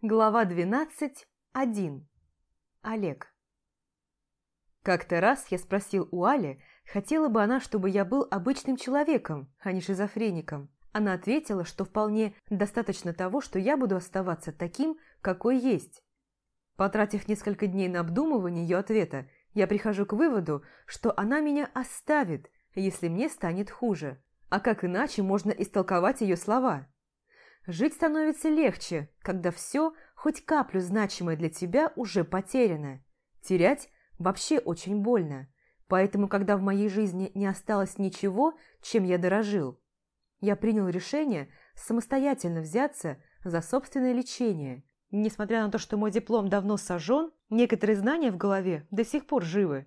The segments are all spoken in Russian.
Глава 12.1. Олег. Как-то раз я спросил у Али, хотела бы она, чтобы я был обычным человеком, а не шизофреником. Она ответила, что вполне достаточно того, что я буду оставаться таким, какой есть. Потратив несколько дней на обдумывание ее ответа, я прихожу к выводу, что она меня оставит, если мне станет хуже. А как иначе можно истолковать ее слова? Жить становится легче, когда все, хоть каплю значимое для тебя, уже потеряно. Терять вообще очень больно. Поэтому, когда в моей жизни не осталось ничего, чем я дорожил, я принял решение самостоятельно взяться за собственное лечение. Несмотря на то, что мой диплом давно сожжен, некоторые знания в голове до сих пор живы.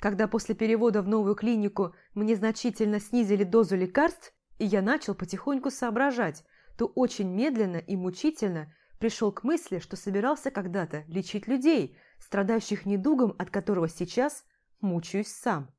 Когда после перевода в новую клинику мне значительно снизили дозу лекарств, и я начал потихоньку соображать, то очень медленно и мучительно пришел к мысли, что собирался когда-то лечить людей, страдающих недугом, от которого сейчас мучаюсь сам.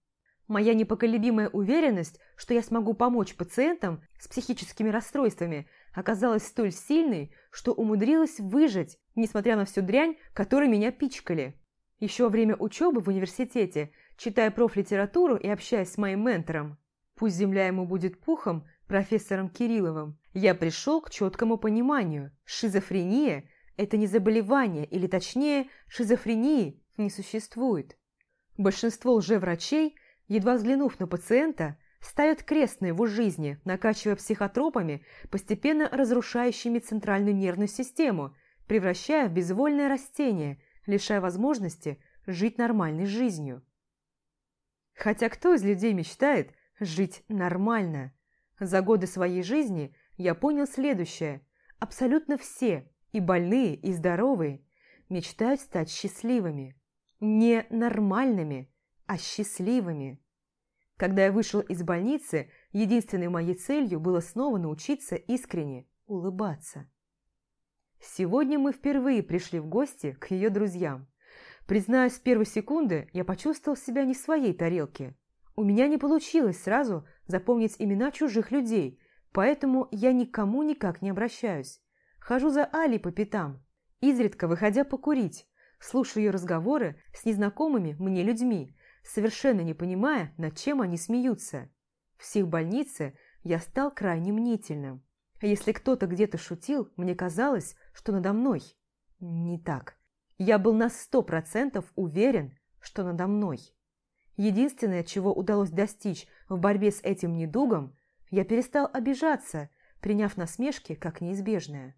Моя непоколебимая уверенность, что я смогу помочь пациентам с психическими расстройствами, оказалась столь сильной, что умудрилась выжить, несмотря на всю дрянь, которой меня пичкали. Еще во время учебы в университете, читая профлитературу и общаясь с моим ментором, пусть земля ему будет пухом, профессором Кирилловым, я пришел к четкому пониманию. Шизофрения – это не заболевание, или точнее, шизофрении не существует. Большинство лжеврачей, едва взглянув на пациента, ставят крест на его жизни, накачивая психотропами, постепенно разрушающими центральную нервную систему, превращая в безвольное растение, лишая возможности жить нормальной жизнью. Хотя кто из людей мечтает жить нормально? За годы своей жизни – я понял следующее. Абсолютно все, и больные, и здоровые, мечтают стать счастливыми. Не нормальными, а счастливыми. Когда я вышел из больницы, единственной моей целью было снова научиться искренне улыбаться. Сегодня мы впервые пришли в гости к ее друзьям. Признаюсь, с первой секунды я почувствовал себя не в своей тарелке. У меня не получилось сразу запомнить имена чужих людей, Поэтому я никому никак не обращаюсь. Хожу за Али по пятам, изредка выходя покурить, слушаю ее разговоры с незнакомыми мне людьми, совершенно не понимая, над чем они смеются. В их больнице я стал крайне мнительным. Если кто-то где-то шутил, мне казалось, что надо мной. Не так. Я был на сто процентов уверен, что надо мной. Единственное, чего удалось достичь в борьбе с этим недугом, я перестал обижаться, приняв насмешки как неизбежное.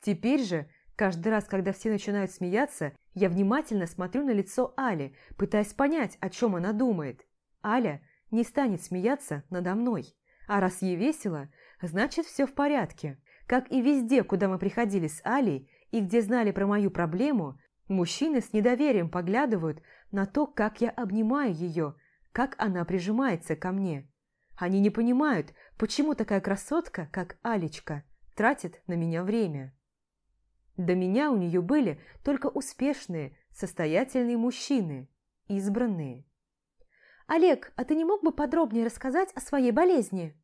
Теперь же, каждый раз, когда все начинают смеяться, я внимательно смотрю на лицо Али, пытаясь понять, о чем она думает. Аля не станет смеяться надо мной. А раз ей весело, значит все в порядке. Как и везде, куда мы приходили с Алей и где знали про мою проблему, мужчины с недоверием поглядывают на то, как я обнимаю ее, как она прижимается ко мне. Они не понимают, почему такая красотка, как Алечка, тратит на меня время. До меня у нее были только успешные, состоятельные мужчины, избранные. «Олег, а ты не мог бы подробнее рассказать о своей болезни?»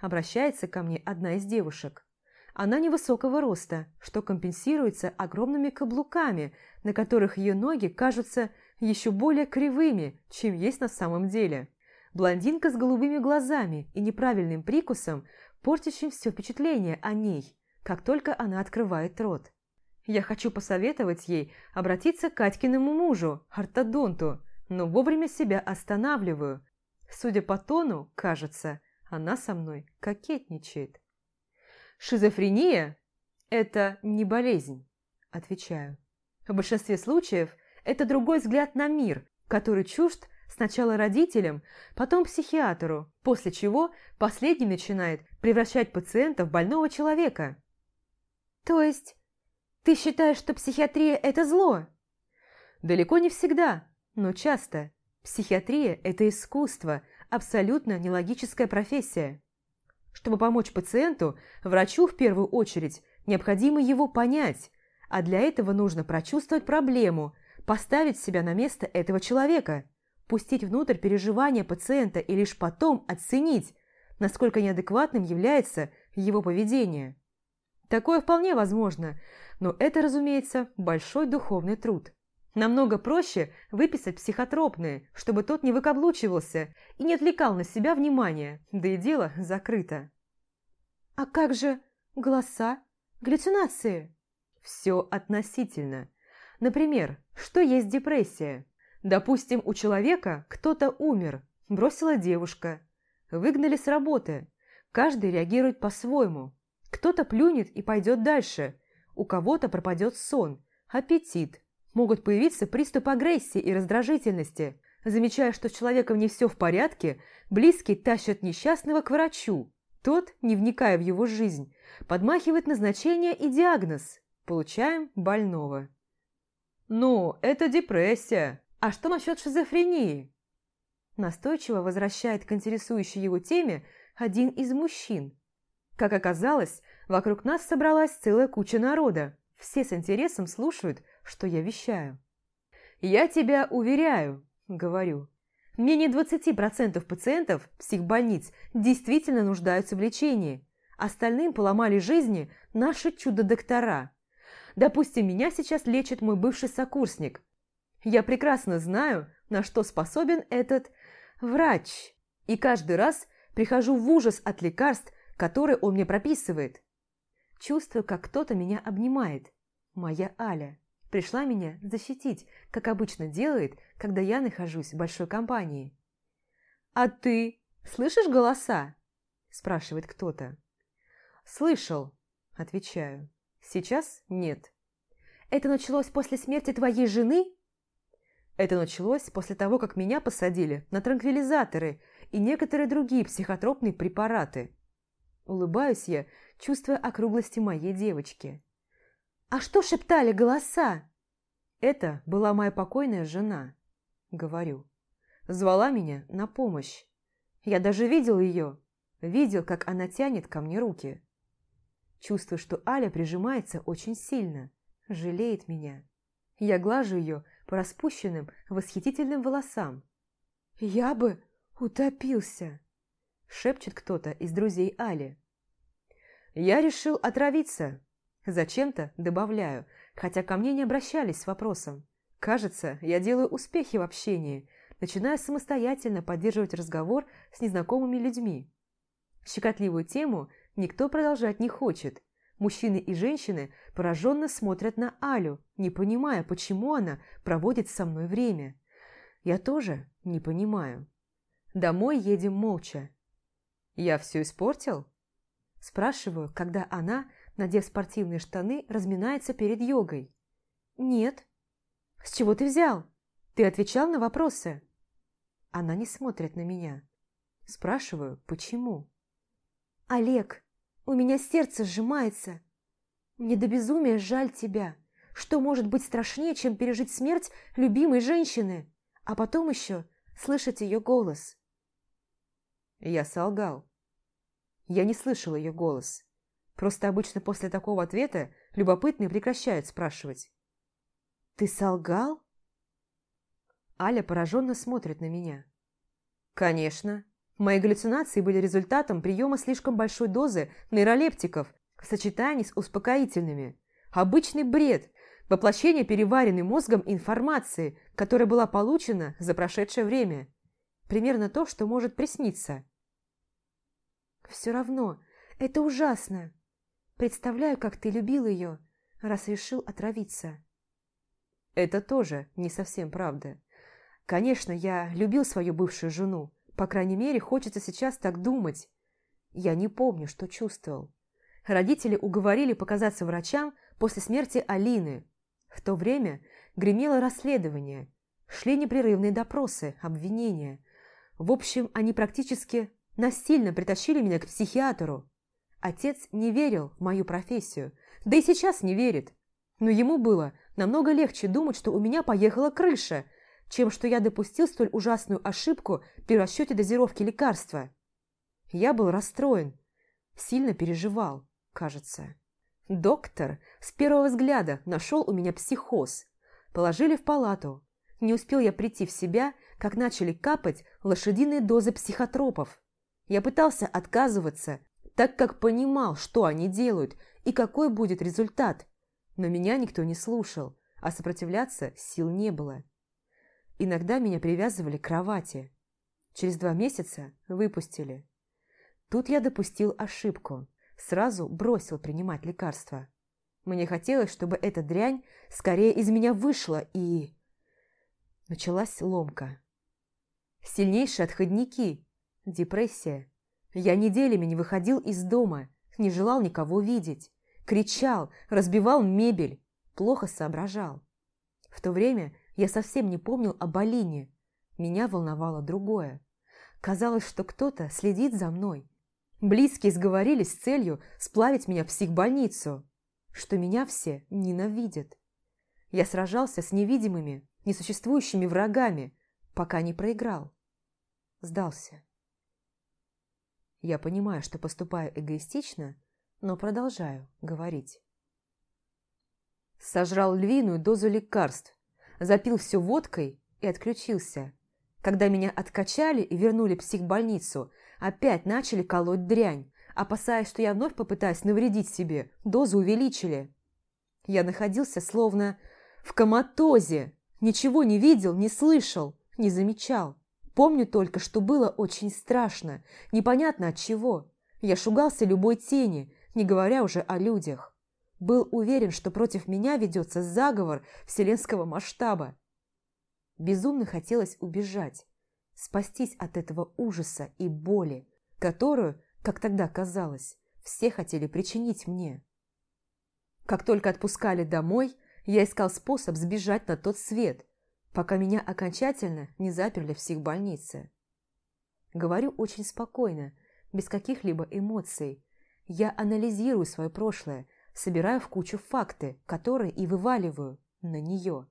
Обращается ко мне одна из девушек. Она невысокого роста, что компенсируется огромными каблуками, на которых ее ноги кажутся еще более кривыми, чем есть на самом деле. Блондинка с голубыми глазами и неправильным прикусом, портящим все впечатление о ней, как только она открывает рот. Я хочу посоветовать ей обратиться к Катькиному мужу, ортодонту, но вовремя себя останавливаю. Судя по тону, кажется, она со мной кокетничает. «Шизофрения – это не болезнь», – отвечаю. В большинстве случаев это другой взгляд на мир, который чужд Сначала родителям, потом психиатру, после чего последний начинает превращать пациента в больного человека. То есть ты считаешь, что психиатрия – это зло? Далеко не всегда, но часто. Психиатрия – это искусство, абсолютно нелогическая профессия. Чтобы помочь пациенту, врачу в первую очередь необходимо его понять, а для этого нужно прочувствовать проблему, поставить себя на место этого человека – пустить внутрь переживания пациента и лишь потом оценить, насколько неадекватным является его поведение. Такое вполне возможно, но это, разумеется, большой духовный труд. Намного проще выписать психотропные, чтобы тот не выкаблучивался и не отвлекал на себя внимание, да и дело закрыто. «А как же голоса, галлюцинации?» «Все относительно. Например, что есть депрессия? Допустим, у человека кто-то умер, бросила девушка, выгнали с работы. Каждый реагирует по-своему. Кто-то плюнет и пойдет дальше, у кого-то пропадет сон, аппетит, могут появиться приступ агрессии и раздражительности. Замечая, что с человеком не все в порядке, близкий тащат несчастного к врачу. Тот, не вникая в его жизнь, подмахивает назначение и диагноз. Получаем больного. «Ну, это депрессия. А что насчет шизофрении?» Настойчиво возвращает к интересующей его теме один из мужчин. Как оказалось, вокруг нас собралась целая куча народа. Все с интересом слушают, что я вещаю. «Я тебя уверяю», – говорю, – «менее 20% пациентов психбольниц действительно нуждаются в лечении. Остальным поломали жизни наши чудо-доктора. Допустим, меня сейчас лечит мой бывший сокурсник. Я прекрасно знаю, на что способен этот врач, и каждый раз прихожу в ужас от лекарств, которые он мне прописывает. Чувствую, как кто-то меня обнимает. Моя Аля пришла меня защитить, как обычно делает, когда я нахожусь в большой компании. «А ты слышишь голоса?» – спрашивает кто-то. «Слышал», – отвечаю. «Сейчас нет». «Это началось после смерти твоей жены?» Это началось после того, как меня посадили на транквилизаторы и некоторые другие психотропные препараты. Улыбаюсь я, чувствуя округлости моей девочки. «А что шептали голоса?» «Это была моя покойная жена», — говорю. Звала меня на помощь. Я даже видел ее, видел, как она тянет ко мне руки. Чувствую, что Аля прижимается очень сильно, жалеет меня. Я глажу ее по распущенным, восхитительным волосам. «Я бы утопился», — шепчет кто-то из друзей Али. «Я решил отравиться», Зачем-то добавляю, хотя ко мне не обращались с вопросом. Кажется, я делаю успехи в общении, начиная самостоятельно поддерживать разговор с незнакомыми людьми. Щекотливую тему никто продолжать не хочет. Мужчины и женщины пораженно смотрят на Алю, не понимая, почему она проводит со мной время. Я тоже не понимаю. Домой едем молча. «Я все испортил?» Спрашиваю, когда она надев спортивные штаны, разминается перед йогой. «Нет». «С чего ты взял? Ты отвечал на вопросы?» Она не смотрит на меня. Спрашиваю, почему? «Олег, у меня сердце сжимается. Мне до безумия жаль тебя. Что может быть страшнее, чем пережить смерть любимой женщины, а потом еще слышать ее голос?» Я солгал. Я не слышал ее голос. Просто обычно после такого ответа любопытные прекращают спрашивать. «Ты солгал?» Аля пораженно смотрит на меня. «Конечно. Мои галлюцинации были результатом приема слишком большой дозы нейролептиков в сочетании с успокоительными. Обычный бред, воплощение переваренной мозгом информации, которая была получена за прошедшее время. Примерно то, что может присниться». «Все равно, это ужасно. Представляю, как ты любил ее, раз решил отравиться. Это тоже не совсем правда. Конечно, я любил свою бывшую жену. По крайней мере, хочется сейчас так думать. Я не помню, что чувствовал. Родители уговорили показаться врачам после смерти Алины. В то время гремело расследование. Шли непрерывные допросы, обвинения. В общем, они практически насильно притащили меня к психиатру. Отец не верил в мою профессию, да и сейчас не верит. Но ему было намного легче думать, что у меня поехала крыша, чем что я допустил столь ужасную ошибку при расчете дозировки лекарства. Я был расстроен, сильно переживал, кажется. Доктор с первого взгляда нашел у меня психоз. Положили в палату. Не успел я прийти в себя, как начали капать лошадиные дозы психотропов. Я пытался отказываться, так как понимал, что они делают, и какой будет результат. Но меня никто не слушал, а сопротивляться сил не было. Иногда меня привязывали к кровати. Через два месяца выпустили. Тут я допустил ошибку. Сразу бросил принимать лекарства. Мне хотелось, чтобы эта дрянь скорее из меня вышла, и... Началась ломка. Сильнейшие отходники, депрессия. Я неделями не выходил из дома, не желал никого видеть. Кричал, разбивал мебель, плохо соображал. В то время я совсем не помнил об Алине. Меня волновало другое. Казалось, что кто-то следит за мной. Близкие сговорились с целью сплавить меня в психбольницу, что меня все ненавидят. Я сражался с невидимыми, несуществующими врагами, пока не проиграл. Сдался. Я понимаю, что поступаю эгоистично, но продолжаю говорить. Сожрал львиную дозу лекарств, запил все водкой и отключился. Когда меня откачали и вернули в психбольницу, опять начали колоть дрянь, опасаясь, что я вновь попытаюсь навредить себе, дозу увеличили. Я находился словно в коматозе, ничего не видел, не слышал, не замечал. Помню только, что было очень страшно, непонятно от чего. Я шугался любой тени, не говоря уже о людях. Был уверен, что против меня ведется заговор вселенского масштаба. Безумно хотелось убежать, спастись от этого ужаса и боли, которую, как тогда казалось, все хотели причинить мне. Как только отпускали домой, я искал способ сбежать на тот свет, пока меня окончательно не заперли в психбольнице. Говорю очень спокойно, без каких-либо эмоций. Я анализирую свое прошлое, собираю в кучу факты, которые и вываливаю на нее.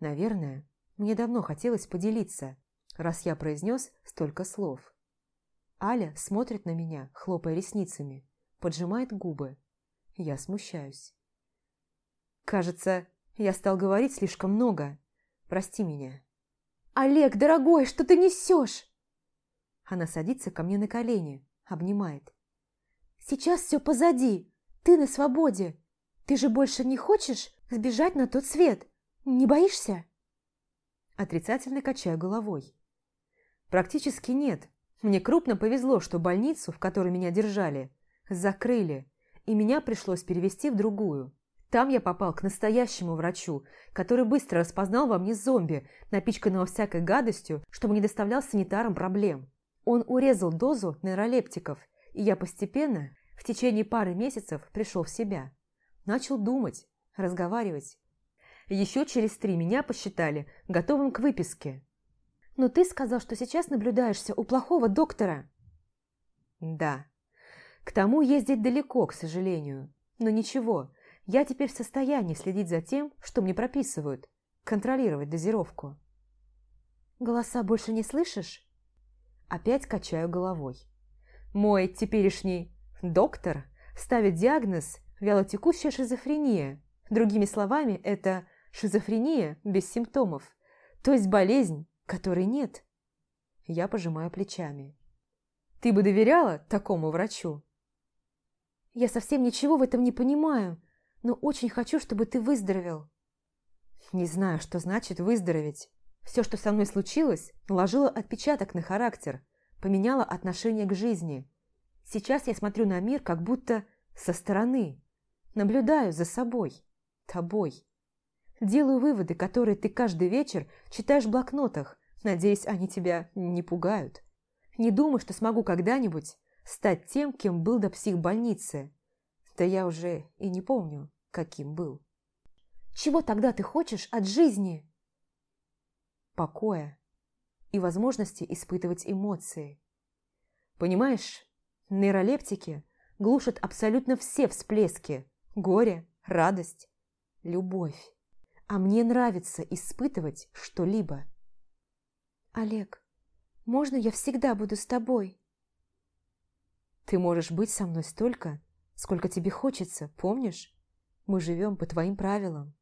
Наверное, мне давно хотелось поделиться, раз я произнес столько слов. Аля смотрит на меня, хлопая ресницами, поджимает губы. Я смущаюсь. Кажется, я стал говорить слишком много. Прости меня. «Олег, дорогой, что ты несешь?» Она садится ко мне на колени, обнимает. «Сейчас все позади. Ты на свободе. Ты же больше не хочешь сбежать на тот свет? Не боишься?» Отрицательно качаю головой. «Практически нет. Мне крупно повезло, что больницу, в которой меня держали, закрыли, и меня пришлось перевести в другую. Там я попал к настоящему врачу, который быстро распознал во мне зомби, напичканного всякой гадостью, чтобы не доставлял санитарам проблем. Он урезал дозу нейролептиков, и я постепенно, в течение пары месяцев, пришел в себя. Начал думать, разговаривать. Еще через три меня посчитали готовым к выписке. «Но ты сказал, что сейчас наблюдаешься у плохого доктора». «Да. К тому ездить далеко, к сожалению. Но ничего, я теперь в состоянии следить за тем, что мне прописывают, контролировать дозировку. Голоса больше не слышишь? Опять качаю головой. Мой теперешний доктор ставит диагноз вялотекущая шизофрения. Другими словами, это шизофрения без симптомов, то есть болезнь, которой нет. Я пожимаю плечами. Ты бы доверяла такому врачу? Я совсем ничего в этом не понимаю но очень хочу, чтобы ты выздоровел». Не знаю, что значит выздороветь. Все, что со мной случилось, наложило отпечаток на характер, поменяло отношение к жизни. Сейчас я смотрю на мир как будто со стороны, наблюдаю за собой, тобой. Делаю выводы, которые ты каждый вечер читаешь в блокнотах, надеюсь, они тебя не пугают. Не думаю, что смогу когда-нибудь стать тем, кем был до психбольницы. Да я уже и не помню каким был. Чего тогда ты хочешь от жизни? Покоя и возможности испытывать эмоции. Понимаешь, нейролептики глушат абсолютно все всплески. Горе, радость, любовь. А мне нравится испытывать что-либо. Олег, можно я всегда буду с тобой? Ты можешь быть со мной столько, сколько тебе хочется, помнишь? Мы живем по твоим правилам.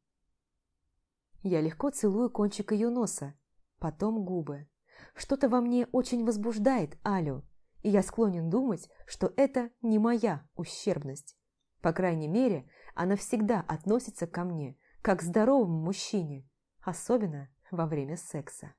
Я легко целую кончик ее носа, потом губы. Что-то во мне очень возбуждает Алю, и я склонен думать, что это не моя ущербность. По крайней мере, она всегда относится ко мне, как к здоровому мужчине, особенно во время секса.